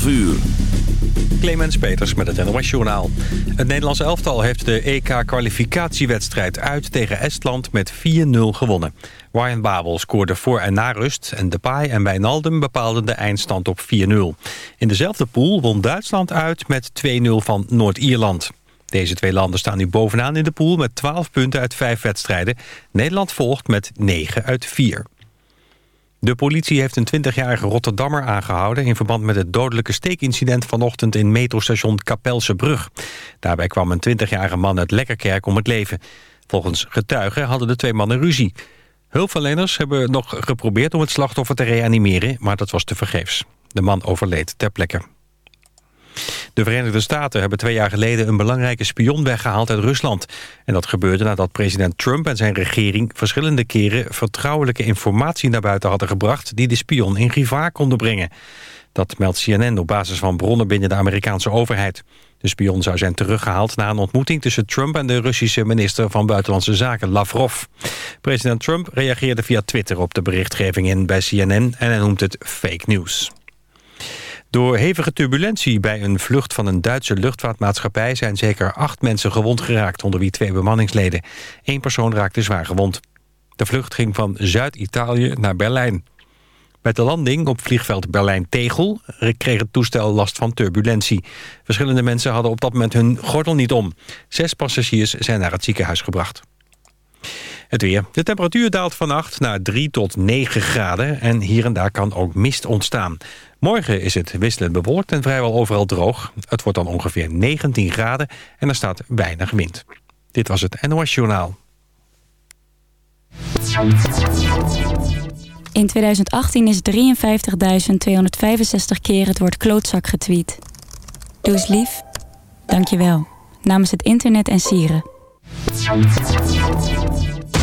12 uur. Clemens Peters met het NOS Journaal. Het Nederlands elftal heeft de EK-kwalificatiewedstrijd uit tegen Estland met 4-0 gewonnen. Ryan Babel scoorde voor en na rust en Depay en Wijnaldum bepaalden de eindstand op 4-0. In dezelfde pool won Duitsland uit met 2-0 van Noord-Ierland. Deze twee landen staan nu bovenaan in de pool met 12 punten uit 5 wedstrijden. Nederland volgt met 9 uit 4. De politie heeft een 20-jarige Rotterdammer aangehouden... in verband met het dodelijke steekincident vanochtend in metrostation Kapelse Brug. Daarbij kwam een 20-jarige man uit Lekkerkerk om het leven. Volgens getuigen hadden de twee mannen ruzie. Hulpverleners hebben nog geprobeerd om het slachtoffer te reanimeren... maar dat was tevergeefs. De man overleed ter plekke. De Verenigde Staten hebben twee jaar geleden een belangrijke spion weggehaald uit Rusland. En dat gebeurde nadat president Trump en zijn regering verschillende keren vertrouwelijke informatie naar buiten hadden gebracht die de spion in gevaar konden brengen. Dat meldt CNN op basis van bronnen binnen de Amerikaanse overheid. De spion zou zijn teruggehaald na een ontmoeting tussen Trump en de Russische minister van Buitenlandse Zaken, Lavrov. President Trump reageerde via Twitter op de berichtgeving in bij CNN en hij noemt het fake news. Door hevige turbulentie bij een vlucht van een Duitse luchtvaartmaatschappij... zijn zeker acht mensen gewond geraakt, onder wie twee bemanningsleden. Eén persoon raakte zwaar gewond. De vlucht ging van Zuid-Italië naar Berlijn. Bij de landing op vliegveld Berlijn-Tegel kreeg het toestel last van turbulentie. Verschillende mensen hadden op dat moment hun gordel niet om. Zes passagiers zijn naar het ziekenhuis gebracht. Het weer. De temperatuur daalt vannacht naar 3 tot 9 graden... en hier en daar kan ook mist ontstaan. Morgen is het wisselend bewolkt en vrijwel overal droog. Het wordt dan ongeveer 19 graden en er staat weinig wind. Dit was het NOS Journaal. In 2018 is 53.265 keer het woord klootzak getweet. Doe eens lief. Dank je wel. Namens het internet en sieren.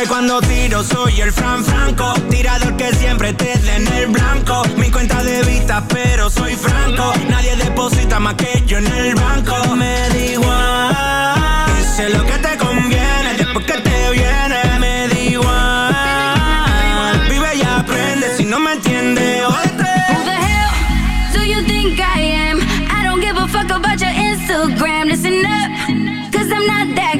Porque cuando tiro soy el Fran Franco. Tirador que siempre te den el blanco. Mi cuenta de vista, pero soy franco. Nadie deposita más que yo en el banco. Me da igual. Sé lo que te conviene después que te viene. Me da igual. Vive y aprende si no me entiendes. Who the hell do you think I am? I don't give a fuck about your Instagram. Listen up, cause I'm not that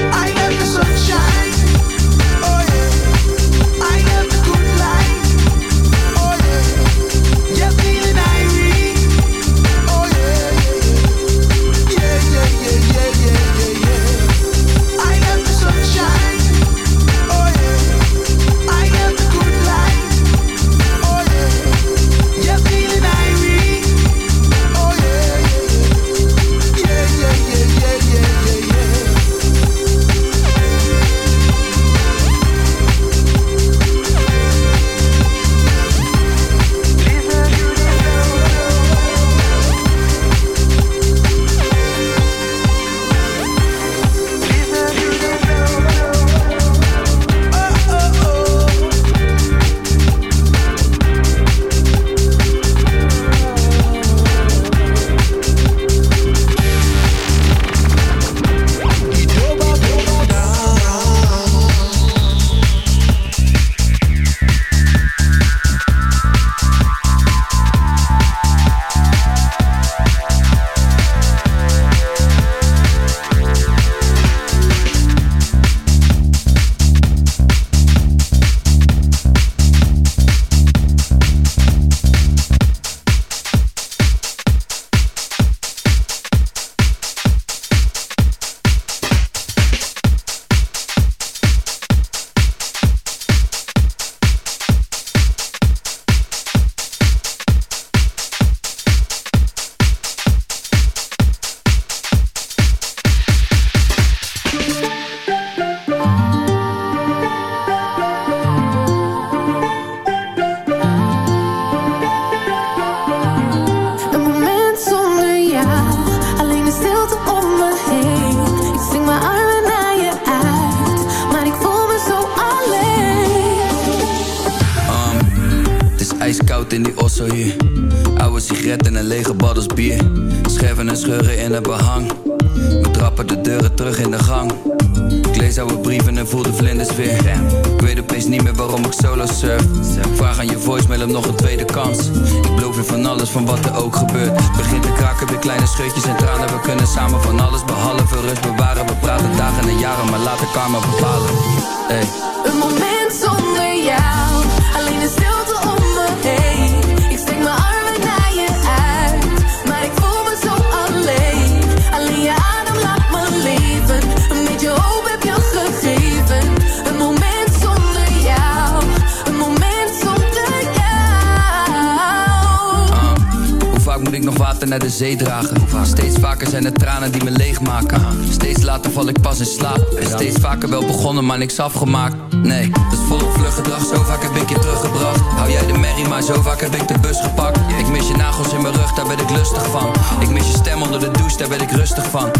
afgemaakt, nee is volop vlug gedrag, zo vaak heb ik je teruggebracht. Hou jij de merrie, maar zo vaak heb ik de bus gepakt. Ik mis je nagels in mijn rug, daar ben ik lustig van. Ik mis je stem onder de douche, daar ben ik rustig van.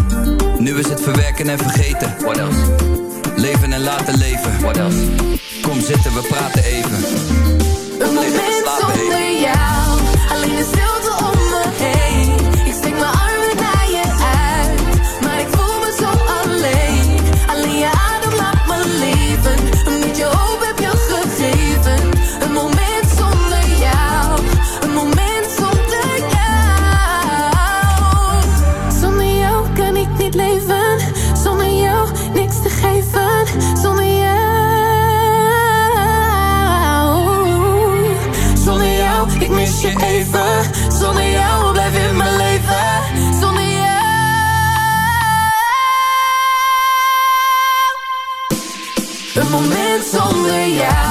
Nu is het verwerken en vergeten. Wat else? Leven en laten leven. Wat else? Kom zitten, we praten even. zonder jou.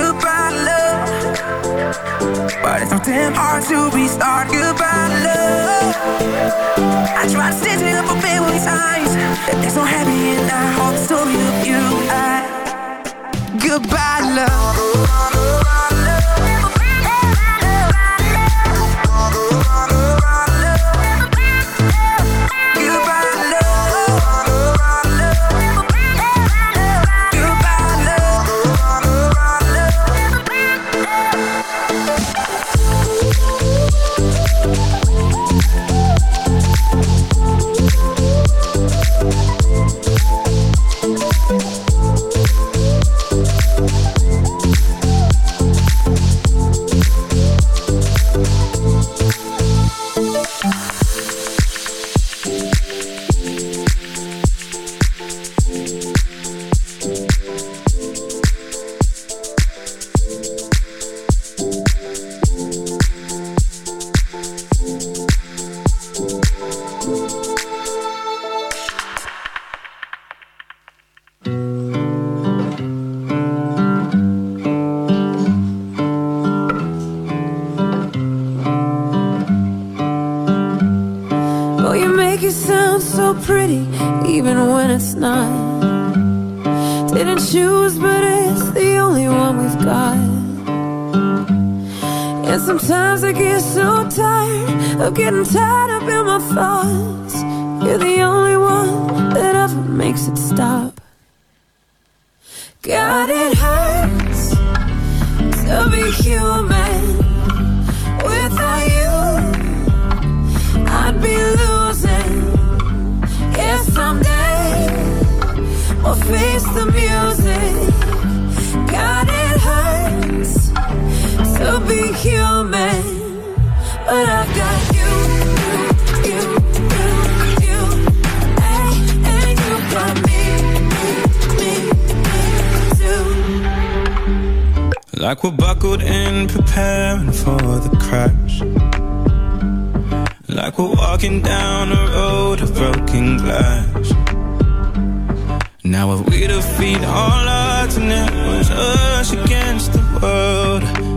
But it's so damn hard to restart. Goodbye, love. I tried stitching up a million times. It's no happy and I hold so of you. I, goodbye, love. And sometimes I get so tired of getting tied up in my thoughts. You're the only one that ever makes it stop. God, it hurts to be human without you. I'd be losing. Yeah, someday we'll face the music. God, be human, but I've got you. Like we're buckled in, preparing for the crash. Like we're walking down a road of broken glass. Now if we defeat all odds and it was us against the world,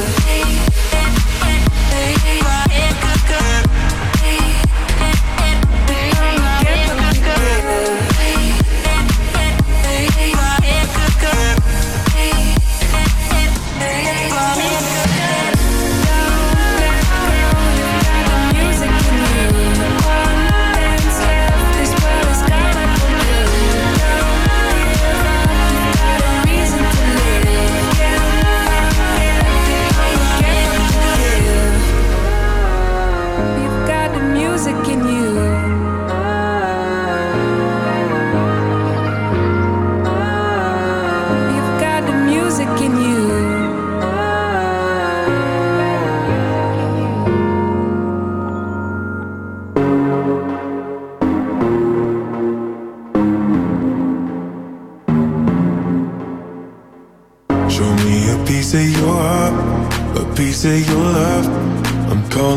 Ik Hey, hey, hey, hey, hey, hey, hey, hey, hey,